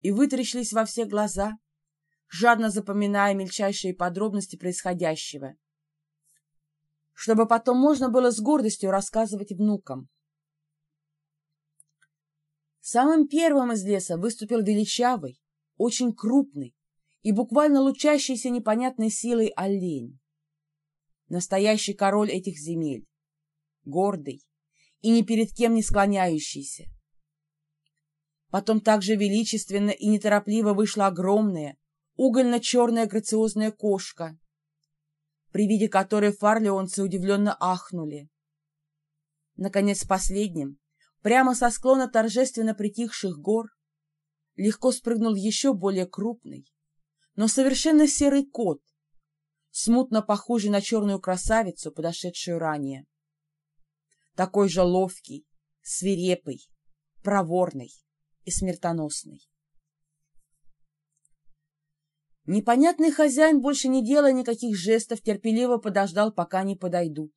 и вытаращились во все глаза, жадно запоминая мельчайшие подробности происходящего, чтобы потом можно было с гордостью рассказывать внукам. Самым первым из леса выступил величавый, очень крупный и буквально лучащийся непонятной силой олень. Настоящий король этих земель, гордый и ни перед кем не склоняющийся. Потом также величественно и неторопливо вышла огромная, угольно-черная грациозная кошка, при виде которой фарлеонцы удивленно ахнули. Наконец, последним Прямо со склона торжественно притихших гор легко спрыгнул еще более крупный, но совершенно серый кот, смутно похожий на черную красавицу, подошедшую ранее. Такой же ловкий, свирепый, проворный и смертоносный. Непонятный хозяин, больше не делая никаких жестов, терпеливо подождал, пока не подойдут.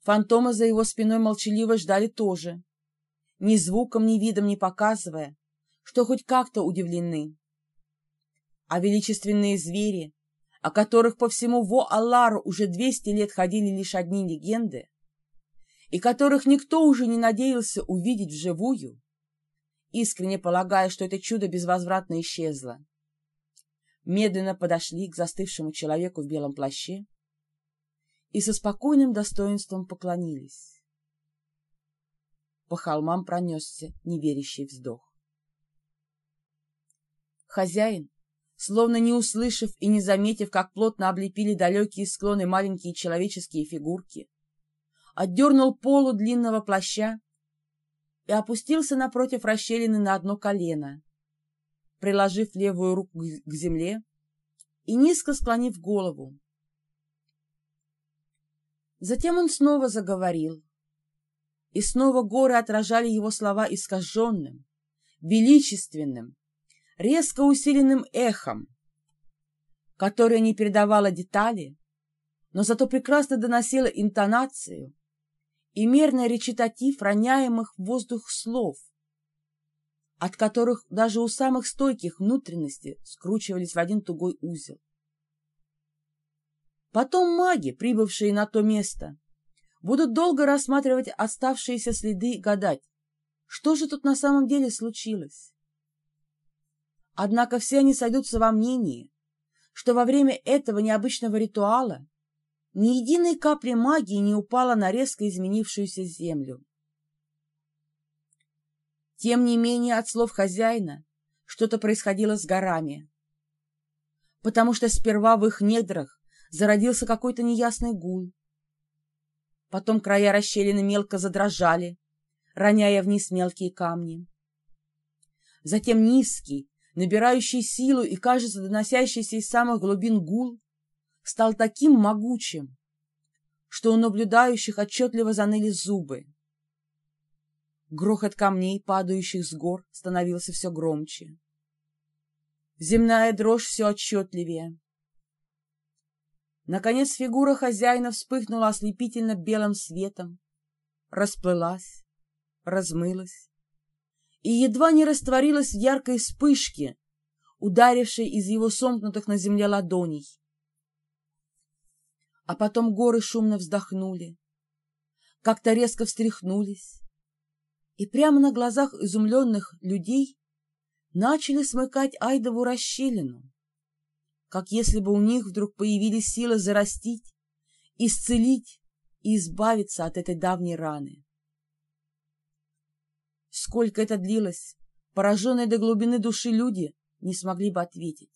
Фантомы за его спиной молчаливо ждали тоже, ни звуком, ни видом не показывая, что хоть как-то удивлены. А величественные звери, о которых по всему Во-Аллару уже двести лет ходили лишь одни легенды, и которых никто уже не надеялся увидеть вживую, искренне полагая, что это чудо безвозвратно исчезло, медленно подошли к застывшему человеку в белом плаще и со спокойным достоинством поклонились. По холмам пронесся неверящий вздох. Хозяин, словно не услышав и не заметив, как плотно облепили далекие склоны маленькие человеческие фигурки, отдернул полу длинного плаща и опустился напротив расщелины на одно колено, приложив левую руку к земле и низко склонив голову, Затем он снова заговорил, и снова горы отражали его слова искаженным, величественным, резко усиленным эхом, которое не передавало детали, но зато прекрасно доносило интонацию и мерный речитатив роняемых в воздух слов, от которых даже у самых стойких внутренности скручивались в один тугой узел. Потом маги, прибывшие на то место, будут долго рассматривать оставшиеся следы и гадать, что же тут на самом деле случилось. Однако все они сойдутся во мнении, что во время этого необычного ритуала ни единой капли магии не упала на резко изменившуюся землю. Тем не менее, от слов хозяина что-то происходило с горами, потому что сперва в их недрах зародился какой-то неясный гул. Потом края расщелины мелко задрожали, роняя вниз мелкие камни. Затем низкий, набирающий силу и, кажется, доносящийся из самых глубин гул, стал таким могучим, что у наблюдающих отчетливо заныли зубы. Грохот камней, падающих с гор, становился все громче. Земная дрожь все отчетливее. Наконец фигура хозяина вспыхнула ослепительно белым светом, расплылась, размылась и едва не растворилась в яркой вспышке, ударившей из его сомкнутых на земле ладоней. А потом горы шумно вздохнули, как-то резко встряхнулись, и прямо на глазах изумленных людей начали смыкать Айдову расщелину как если бы у них вдруг появились силы зарастить, исцелить и избавиться от этой давней раны. Сколько это длилось, пораженные до глубины души люди не смогли бы ответить.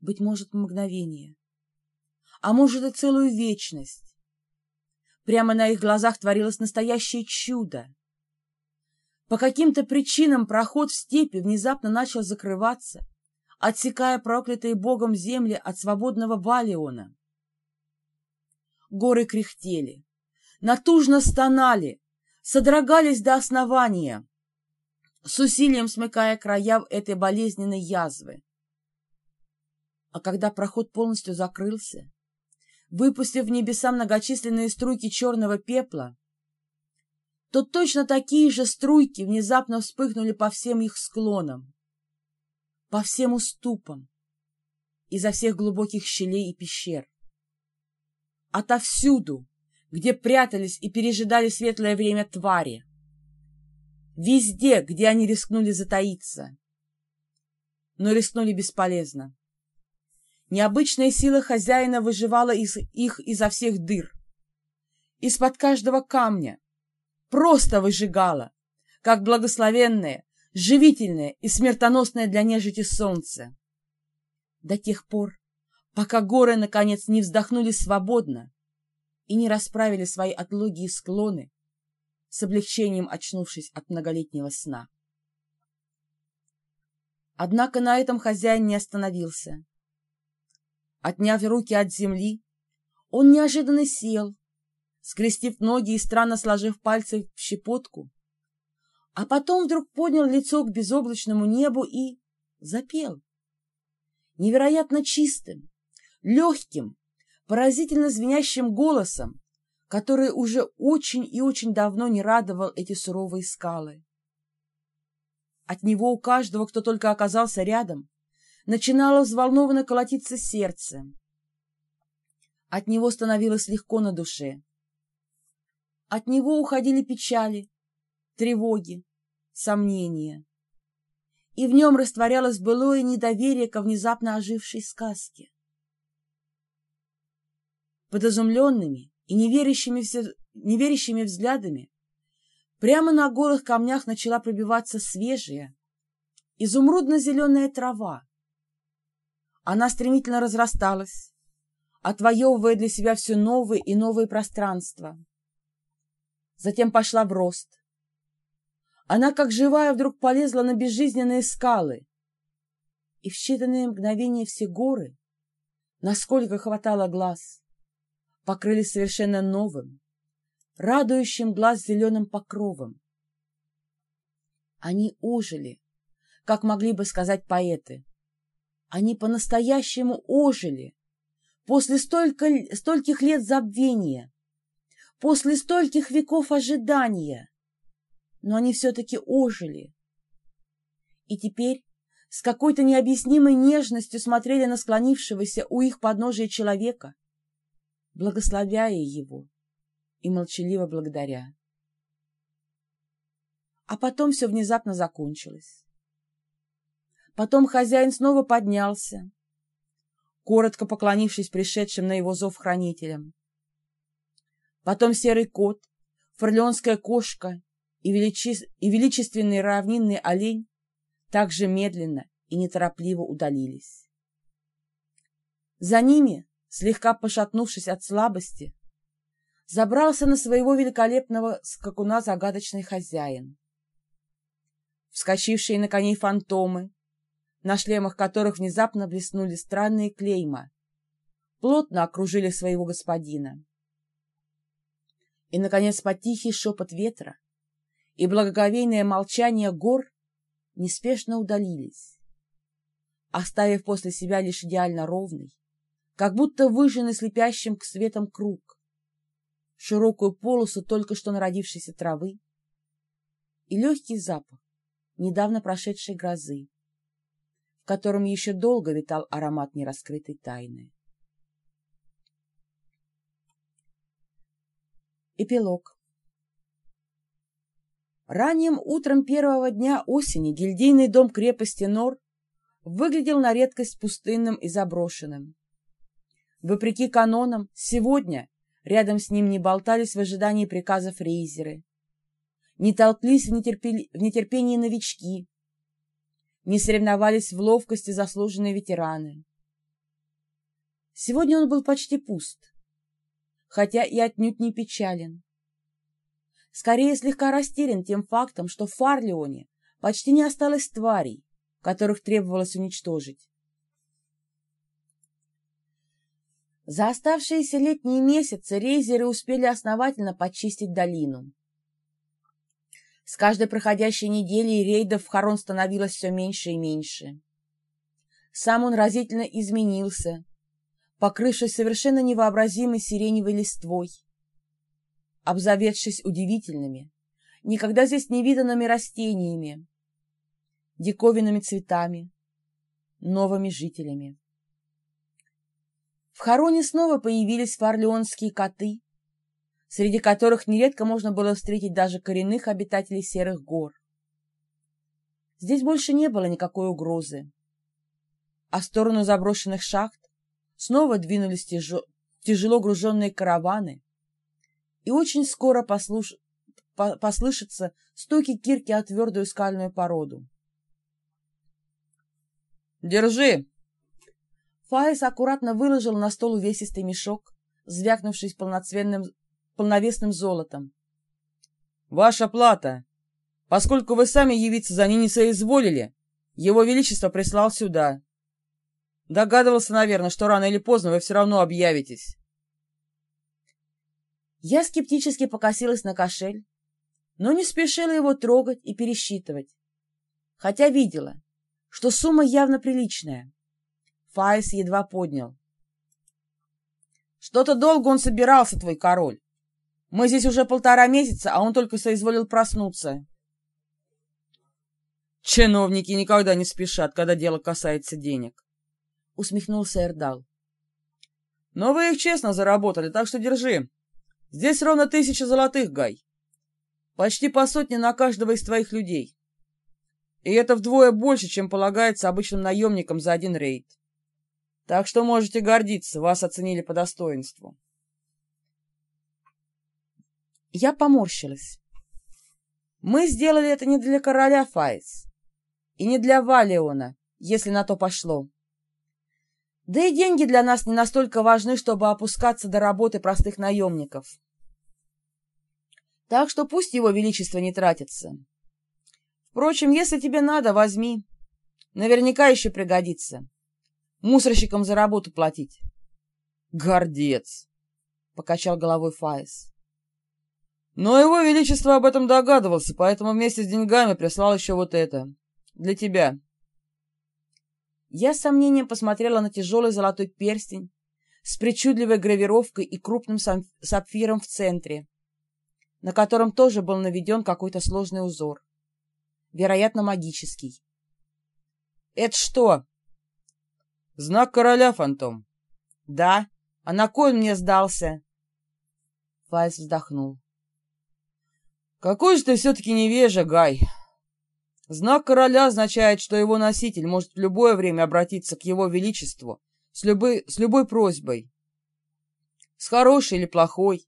Быть может, мгновение, а может и целую вечность. Прямо на их глазах творилось настоящее чудо. По каким-то причинам проход в степи внезапно начал закрываться, отсекая проклятые Богом земли от свободного Валиона. Горы кряхтели, натужно стонали, содрогались до основания, с усилием смыкая края этой болезненной язвы. А когда проход полностью закрылся, выпустив в небеса многочисленные струйки черного пепла, то точно такие же струйки внезапно вспыхнули по всем их склонам, по всем уступам, изо всех глубоких щелей и пещер. Отовсюду, где прятались и пережидали светлое время твари. Везде, где они рискнули затаиться. Но рискнули бесполезно. Необычная сила хозяина выживала из, их изо всех дыр. Из-под каждого камня. Просто выжигала, как благословенное, живительное и смертоносное для нежити солнце. До тех пор, пока горы, наконец, не вздохнули свободно и не расправили свои отлогие склоны, с облегчением очнувшись от многолетнего сна. Однако на этом хозяин не остановился. Отняв руки от земли, он неожиданно сел, скрестив ноги и странно сложив пальцы в щепотку, а потом вдруг поднял лицо к безоблачному небу и запел. Невероятно чистым, легким, поразительно звенящим голосом, который уже очень и очень давно не радовал эти суровые скалы. От него у каждого, кто только оказался рядом, начинало взволнованно колотиться сердце. От него становилось легко на душе. От него уходили печали, тревоги, сомнения. И в нем растворялось былое недоверие ко внезапно ожившей сказке. Под изумленными и неверящими, неверящими взглядами прямо на голых камнях начала пробиваться свежая, изумрудно-зеленая трава, она стремительно разрасталась, отвоевывая для себя все новые и новые пространства. Затем пошла в рост. Она, как живая, вдруг полезла на безжизненные скалы. И в считанные мгновения все горы, насколько хватало глаз, покрылись совершенно новым, радующим глаз зеленым покровом. Они ожили, как могли бы сказать поэты. Они по-настоящему ожили после столько, стольких лет забвения, после стольких веков ожидания. Но они все-таки ожили. И теперь с какой-то необъяснимой нежностью смотрели на склонившегося у их подножия человека, благословляя его и молчаливо благодаря. А потом все внезапно закончилось. Потом хозяин снова поднялся, коротко поклонившись пришедшим на его зов хранителям. Потом серый кот, форлеонская кошка и, величи... и величественный равнинный олень также медленно и неторопливо удалились. За ними, слегка пошатнувшись от слабости, забрался на своего великолепного скакуна загадочный хозяин. Вскочившие на коней фантомы, на шлемах которых внезапно блеснули странные клейма, плотно окружили своего господина. И, наконец, под тихий шепот ветра и благоговейное молчание гор неспешно удалились, оставив после себя лишь идеально ровный, как будто выжженный слепящим к светом круг, широкую полосу только что народившейся травы и легкий запах недавно прошедшей грозы, в котором еще долго витал аромат нераскрытой тайны. Эпилог Ранним утром первого дня осени гильдийный дом крепости Нор выглядел на редкость пустынным и заброшенным. Вопреки канонам, сегодня рядом с ним не болтались в ожидании приказов рейзеры, не толклись в, нетерпи... в нетерпении новички, не соревновались в ловкости заслуженные ветераны. Сегодня он был почти пуст, хотя и отнюдь не печален. Скорее слегка растерян тем фактом, что в Фарлеоне почти не осталось тварей, которых требовалось уничтожить. За оставшиеся летние месяцы рейзеры успели основательно почистить долину. С каждой проходящей неделей рейдов в Харон становилось все меньше и меньше. Сам он разительно изменился, покрывшись совершенно невообразимой сиреневой листвой, обзаведшись удивительными, никогда здесь не виданными растениями, диковинными цветами, новыми жителями. В Хароне снова появились фарлеонские коты, среди которых нередко можно было встретить даже коренных обитателей серых гор. Здесь больше не было никакой угрозы, а в сторону заброшенных шахт снова двинулись тяжело, тяжело груженные караваны, и очень скоро послуш... по послышатся стуки кирки о твердую скальную породу. «Держи!» Фаис аккуратно выложил на стол увесистый мешок, звякнувший полноценным, полновесным золотом. «Ваша плата! Поскольку вы сами явиться за ней не соизволили, его Величество прислал сюда. Догадывался, наверное, что рано или поздно вы все равно объявитесь». Я скептически покосилась на кошель, но не спешила его трогать и пересчитывать, хотя видела, что сумма явно приличная. Фаис едва поднял. «Что-то долго он собирался, твой король. Мы здесь уже полтора месяца, а он только соизволил проснуться». «Чиновники никогда не спешат, когда дело касается денег», — усмехнулся Эрдал. «Но вы их честно заработали, так что держи. Здесь ровно тысяча золотых, Гай. Почти по сотне на каждого из твоих людей. И это вдвое больше, чем полагается обычным наемникам за один рейд. Так что можете гордиться, вас оценили по достоинству. Я поморщилась. Мы сделали это не для короля Файс и не для Валиона, если на то пошло. Да и деньги для нас не настолько важны, чтобы опускаться до работы простых наемников. Так что пусть его величество не тратится. Впрочем, если тебе надо, возьми. Наверняка еще пригодится мусорщикам за работу платить. Гордец, покачал головой Фаис. Но его величество об этом догадывался, поэтому вместе с деньгами прислал еще вот это. Для тебя. Я с сомнением посмотрела на тяжелый золотой перстень с причудливой гравировкой и крупным сапфиром в центре, на котором тоже был наведен какой-то сложный узор. Вероятно, магический. «Это что?» Знак короля, фантом. Да, а на кой он мне сдался? Файс вздохнул. Какой же ты все-таки невежа, Гай. Знак короля означает, что его носитель может в любое время обратиться к его величеству с любой, с любой просьбой. С хорошей или плохой.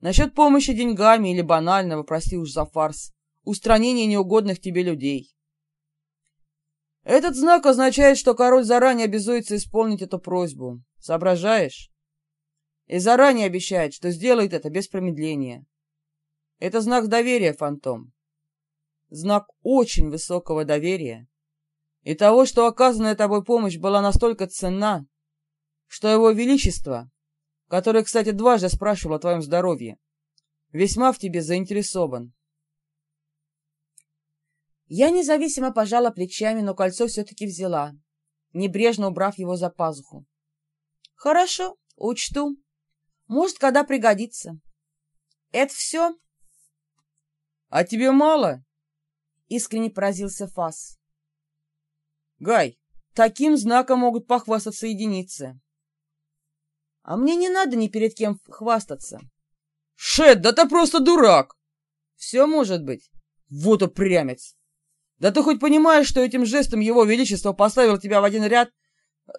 Насчет помощи деньгами или банального, прости уж за фарс, устранения неугодных тебе людей. Этот знак означает, что король заранее обязуется исполнить эту просьбу. Соображаешь? И заранее обещает, что сделает это без промедления. Это знак доверия, фантом. Знак очень высокого доверия. И того, что оказанная тобой помощь была настолько ценна, что его величество, который, кстати, дважды спрашивал о твоем здоровье, весьма в тебе заинтересован. Я независимо пожала плечами, но кольцо все-таки взяла, небрежно убрав его за пазуху. «Хорошо, учту. Может, когда пригодится. Это все?» «А тебе мало?» — искренне поразился Фас. «Гай, таким знаком могут похвастаться единицы». «А мне не надо ни перед кем хвастаться». «Шет, да ты просто дурак!» «Все может быть. Вот упрямец!» Да ты хоть понимаешь, что этим жестом его величество поставил тебя в один ряд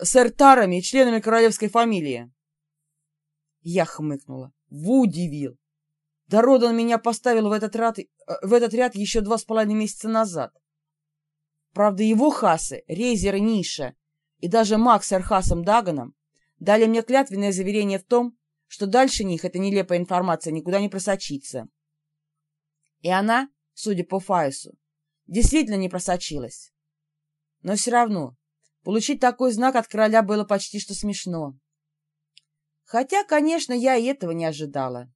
с эртарами и членами королевской фамилии? Я хмыкнула. Удивил. Да Родан меня поставил в этот, ряд, в этот ряд еще два с половиной месяца назад. Правда, его хасы, Рейзер и Ниша, и даже Макс с Эрхасом Даганом дали мне клятвенное заверение в том, что дальше них эта нелепая информация никуда не просочится. И она, судя по Фаису, действительно не просочилась. Но все равно, получить такой знак от короля было почти что смешно. Хотя, конечно, я и этого не ожидала.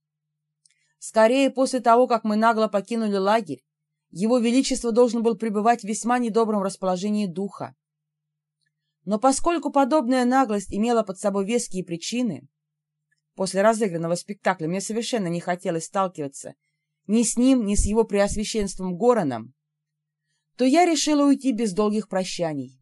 Скорее, после того, как мы нагло покинули лагерь, его Величество должен был пребывать в весьма недобром расположении духа. Но поскольку подобная наглость имела под собой веские причины, после разыгранного спектакля мне совершенно не хотелось сталкиваться ни с ним, ни с его преосвященством Гороном, то я решила уйти без долгих прощаний.